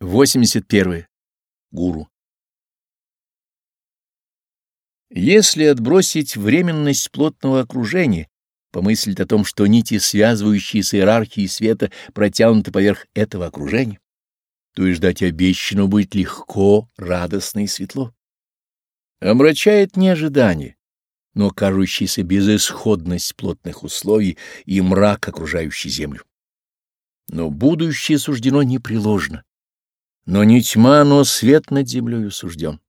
81. Гуру. Если отбросить временность плотного окружения, помыслить о том, что нити, связывающие с иерархией света, протянуты поверх этого окружения, то и ждать обещанного будет легко, радостно и светло. Омрачает не ожидание, но кажущаяся безысходность плотных условий и мрак, окружающий землю. Но будущее суждено непреложно но не тьма, но свет над землей сужден.